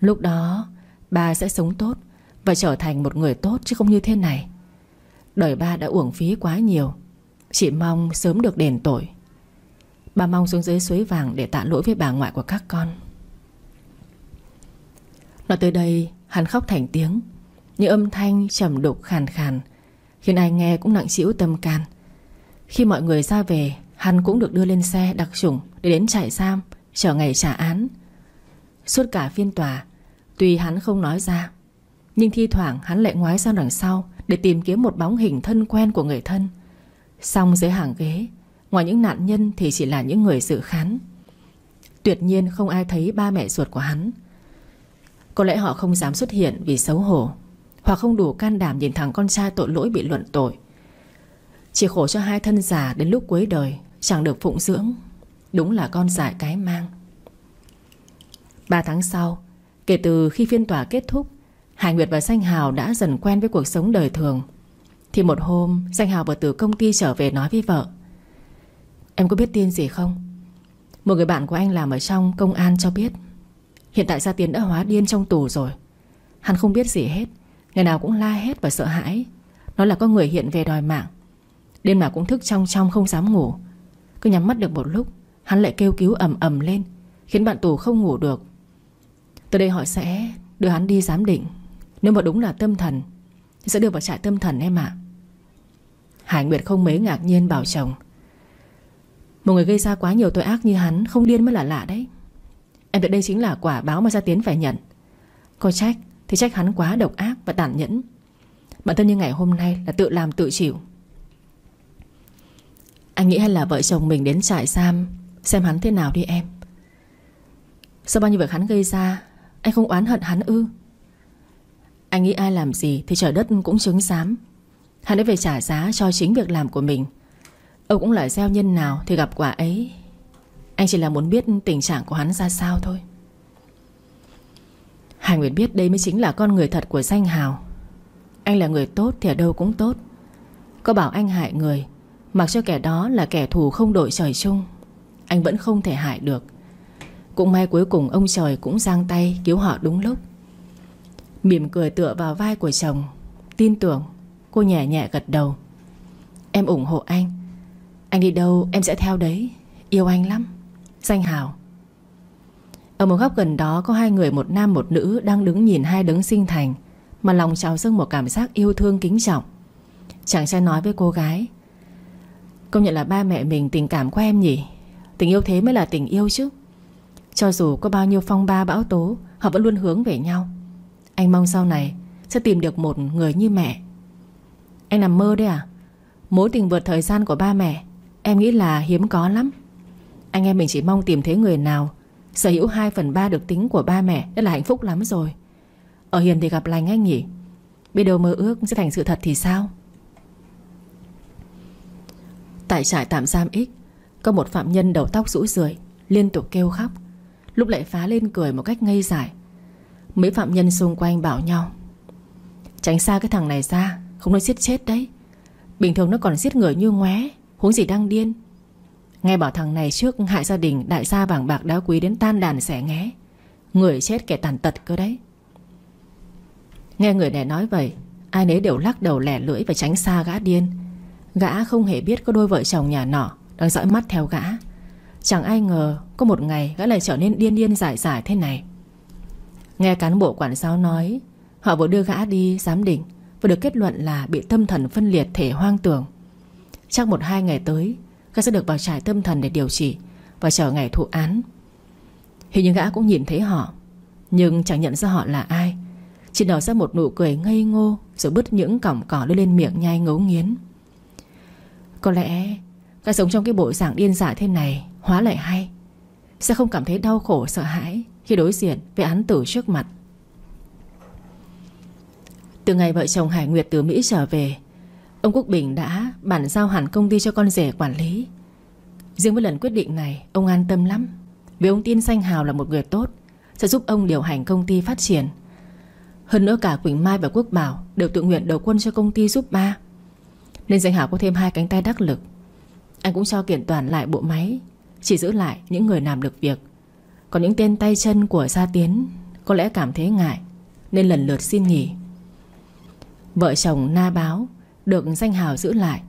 Lúc đó, Ba sẽ sống tốt Và trở thành một người tốt chứ không như thế này. Đời ba đã uổng phí quá nhiều. Chỉ mong sớm được đền tội. Bà mong xuống dưới suối vàng Để tạ lỗi với bà ngoại của các con. Nói tới đây, hắn khóc thành tiếng. Những âm thanh trầm đục khàn khàn, Khiến ai nghe cũng nặng chịu tâm can. Khi mọi người ra về, Hắn cũng được đưa lên xe đặc trùng Để đến trại giam. Chờ ngày trả án. Suốt cả phiên tòa, Tuy hắn không nói ra, Nhưng thi thoảng hắn lại ngoái sang đằng sau Để tìm kiếm một bóng hình thân quen của người thân. Xong dưới hàng ghế, Ngoài những nạn nhân thì chỉ là những người dự khán. Tuyệt nhiên không ai thấy ba mẹ ruột của hắn. Có lẽ họ không dám xuất hiện vì xấu hổ, Hoặc không đủ can đảm nhìn thẳng con trai tội lỗi bị luận tội. Chỉ khổ cho hai thân già đến lúc cuối đời, Chẳng được phụng dưỡng. Đúng là con dại cái mang. Ba tháng sau, Kể từ khi phiên tòa kết thúc, Hải Nguyệt và Danh Hào đã dần quen với cuộc sống đời thường. Thì một hôm, Danh Hào vừa từ công ty trở về nói với vợ, Em có biết tin gì không? Một người bạn của anh làm ở trong công an cho biết, Hiện tại Gia Tiến đã hóa điên trong tù rồi. Hắn không biết gì hết Ngày nào cũng la hét và sợ hãi. Nó là có người hiện về đòi mạng Đêm nào cũng thức trong trong không dám ngủ. Cứ nhắm mắt được một lúc Hắn lại kêu cứu ầm ầm lên, Khiến bạn tù không ngủ được. Từ đây họ sẽ đưa hắn đi giám định. Nếu mà đúng là tâm thần Thì sẽ đưa vào trại tâm thần em ạ. Hải Nguyệt không mấy ngạc nhiên bảo chồng. Một người gây ra quá nhiều tội ác như hắn Không điên mới là lạ đấy. Em tự đây chính là quả báo mà Gia Tiến phải nhận. Có trách thì trách hắn quá độc ác và tàn nhẫn. Bản thân như ngày hôm nay là tự làm tự chịu. Anh nghĩ hay là vợ chồng mình đến trại giam Xem hắn thế nào đi em. Sau bao nhiêu việc hắn gây ra, Anh không oán hận hắn ư? Anh nghĩ ai làm gì Thì trời đất cũng chứng giám Hắn đã về trả giá cho chính việc làm của mình. Ông cũng là gieo nhân nào Thì gặp quả ấy. Anh chỉ là muốn biết tình trạng của hắn ra sao thôi. Hải Nguyệt biết đây mới chính là con người thật của danh hào. Anh là người tốt thì ở đâu cũng tốt. Có bảo anh hại người, Mặc cho kẻ đó là kẻ thù không đội trời chung. Anh vẫn không thể hại được. Cũng may cuối cùng ông trời cũng giang tay Cứu họ đúng lúc. Mỉm cười tựa vào vai của chồng, Tin tưởng Cô nhẹ nhẹ gật đầu. Em ủng hộ anh. Anh đi đâu em sẽ theo đấy. Yêu anh lắm. Danh Hào. Ở một góc gần đó có hai người, một nam, một nữ Đang đứng nhìn hai đấng sinh thành, Mà lòng trào dâng một cảm giác yêu thương kính trọng. Chàng trai nói với cô gái, Công nhận là ba mẹ mình tình cảm của em nhỉ. Tình yêu thế mới là tình yêu chứ. Cho dù có bao nhiêu phong ba bão tố, Họ vẫn luôn hướng về nhau. Anh mong sau này Sẽ tìm được một người như mẹ. Anh nằm mơ đấy à? Mối tình vượt thời gian của ba mẹ, Em nghĩ là hiếm có lắm. Anh em mình chỉ mong tìm thấy người nào Sở hữu 2 phần 3 được tính của ba mẹ Đã là hạnh phúc lắm rồi. Ở hiền thì gặp lành anh nhỉ? Biết đâu mơ ước sẽ thành sự thật thì sao? Tại trại tạm giam X. Có một phạm nhân đầu tóc rũ rượi, Liên tục kêu khóc. Lúc lại phá lên cười một cách ngây dại. Mấy phạm nhân xung quanh bảo nhau, Tránh xa cái thằng này ra, Không nó giết chết đấy. Bình thường nó còn giết người như ngoé, Huống gì đang điên. Nghe bảo thằng này trước hại gia đình, Đại gia vàng bạc đá quý đến tan đàn xẻ nghé. Người chết kẻ tàn tật cơ đấy. Nghe người này nói vậy, Ai nấy đều lắc đầu lẻ lưỡi và tránh xa gã điên. Gã không hề biết có đôi vợ chồng nhà nọ đang dõi mắt theo gã. Chẳng ai ngờ có một ngày gã lại trở nên điên điên giải giải thế này. Nghe cán bộ quản giáo nói, Họ vừa đưa gã đi giám định Và được kết luận là bị tâm thần phân liệt thể hoang tưởng. Chắc một hai ngày tới, Gã sẽ được vào trại tâm thần để điều trị Và chờ ngày thụ án. Hình như gã cũng nhìn thấy họ, Nhưng chẳng nhận ra họ là ai. Chỉ nở ra một nụ cười ngây ngô, Rồi bứt những cỏng cỏ đưa lên miệng nhai ngấu nghiến. Có lẽ cái sống trong cái bộ dạng điên dại thế này, Hóa lại hay. Sẽ không cảm thấy đau khổ, sợ hãi Khi đối diện với án tử trước mặt. Từ ngày vợ chồng Hải Nguyệt từ Mỹ trở về, Ông Quốc Bình đã bản giao hẳn công ty cho con rể quản lý. Riêng với lần quyết định này, Ông an tâm lắm. Vì ông tin danh Hào là một người tốt, Sẽ giúp ông điều hành công ty phát triển. Hơn nữa cả Quỳnh Mai và Quốc Bảo Đều tự nguyện đầu quân cho công ty giúp ba. Nên danh hào có thêm hai cánh tay đắc lực. Anh cũng cho kiện toàn lại bộ máy, Chỉ giữ lại những người làm được việc. Còn những tên tay chân của Gia Tiến Có lẽ cảm thấy ngại, Nên lần lượt xin nghỉ. Vợ chồng Na Báo Được danh hào giữ lại.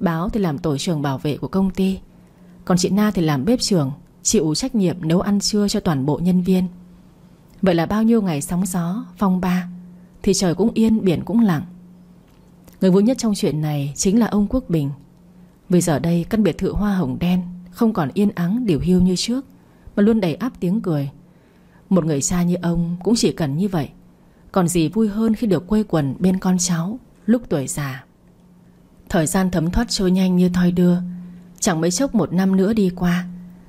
Báo thì làm tổ trưởng bảo vệ của công ty, Còn chị Na thì làm bếp trưởng, Chịu trách nhiệm nấu ăn trưa cho toàn bộ nhân viên. Vậy là bao nhiêu ngày sóng gió, Phong ba, Thì trời cũng yên, biển cũng lặng. Người vui nhất trong chuyện này chính là ông Quốc Bình. Vì giờ đây căn biệt thự hoa hồng đen, Không còn yên ắng điều hưu như trước, Mà luôn đầy áp tiếng cười. Một người xa như ông cũng chỉ cần như vậy. Còn gì vui hơn khi được quây quần bên con cháu Lúc tuổi già? Thời gian thấm thoát trôi nhanh như thoi đưa. Chẳng mấy chốc một năm nữa đi qua,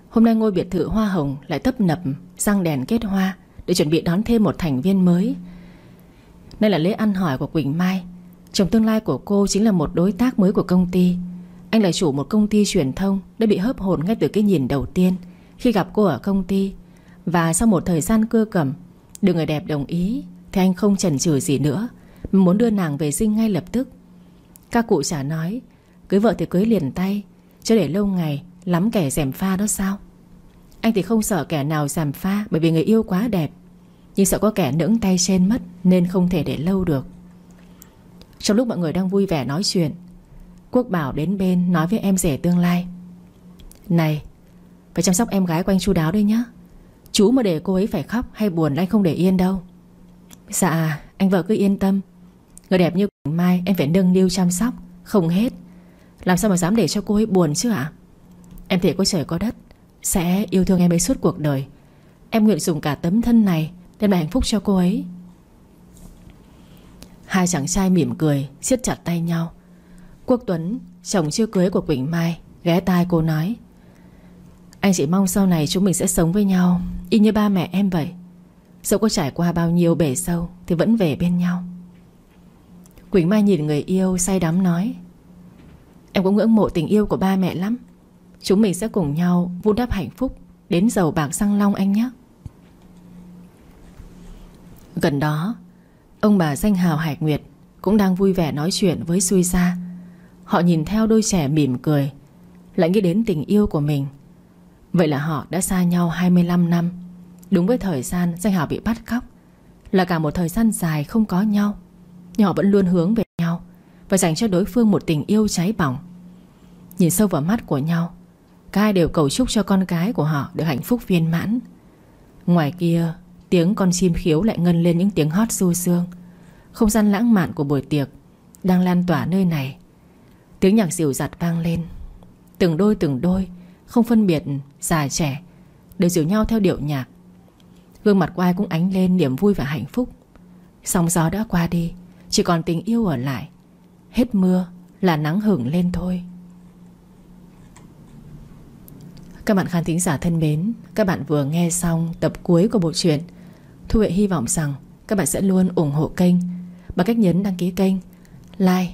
Hôm nay ngôi biệt thự hoa hồng lại tấp nập, Răng đèn kết hoa Để chuẩn bị đón thêm một thành viên mới. Đây là lễ ăn hỏi của Quỳnh Mai. Chồng tương lai của cô chính là một đối tác mới của công ty. Anh là chủ một công ty truyền thông Đã bị hớp hồn ngay từ cái nhìn đầu tiên Khi gặp cô ở công ty. Và sau một thời gian cưa cầm, Được người đẹp đồng ý Thì anh không chần chừ gì nữa Muốn đưa nàng về sinh ngay lập tức. Các cụ chả nói, Cưới vợ thì cưới liền tay Chứ để lâu ngày lắm kẻ dèm pha đó sao? Anh thì không sợ kẻ nào dèm pha Bởi vì người yêu quá đẹp, Nhưng sợ có kẻ nững tay trên mất Nên không thể để lâu được. Trong lúc mọi người đang vui vẻ nói chuyện Quốc Bảo đến bên nói với em rể tương lai. Này, Phải chăm sóc em gái của anh chu đáo đây nhá. Chú mà để cô ấy phải khóc hay buồn Anh không để yên đâu. Dạ anh vợ cứ yên tâm. Người đẹp như Quỳnh Mai, em phải nâng niu chăm sóc, Không hết. Làm sao mà dám để cho cô ấy buồn chứ ạ Em thể có trời có đất, Sẽ yêu thương em ấy suốt cuộc đời. Em nguyện dùng cả tấm thân này Đem lại hạnh phúc cho cô ấy. Hai chàng trai mỉm cười, siết chặt tay nhau. Quốc Tuấn, Chồng chưa cưới của Quỳnh Mai, Ghé tai cô nói. Anh chỉ mong sau này chúng mình sẽ sống với nhau, Y như ba mẹ em vậy. Dẫu có trải qua bao nhiêu bể sâu Thì vẫn về bên nhau. Quỳnh Mai nhìn người yêu say đắm nói, Em cũng ngưỡng mộ tình yêu của ba mẹ lắm. Chúng mình sẽ cùng nhau vun đắp hạnh phúc Đến giàu bạc sang long anh nhé. Gần đó, Ông bà danh hào Hải Nguyệt Cũng đang vui vẻ nói chuyện với Xui Sa. Họ nhìn theo đôi trẻ mỉm cười, Lại nghĩ đến tình yêu của mình. Vậy là họ đã xa nhau 25 năm. Đúng với thời gian danh Hảo bị bắt cóc, Là cả một thời gian dài không có nhau, Nhưng họ vẫn luôn hướng về nhau Và dành cho đối phương một tình yêu cháy bỏng. Nhìn sâu vào mắt của nhau, Cả hai đều cầu chúc cho con cái của họ Được hạnh phúc viên mãn. Ngoài kia, Tiếng con chim khiếu lại ngân lên những tiếng hót du dương. Không gian lãng mạn của buổi tiệc Đang lan tỏa nơi này. Tiếng nhạc dịu dặt vang lên. Từng đôi từng đôi Không phân biệt già trẻ Đều dịu nhau theo điệu nhạc. Gương mặt của ai cũng ánh lên niềm vui và hạnh phúc. Sóng gió đã qua đi Chỉ còn tình yêu ở lại. Hết mưa là nắng hưởng lên thôi. Các bạn khán thính giả thân mến Các bạn vừa nghe xong tập cuối của bộ truyện. Thu Huệ hy vọng rằng Các bạn sẽ luôn ủng hộ kênh. Bằng cách nhấn đăng ký kênh Like,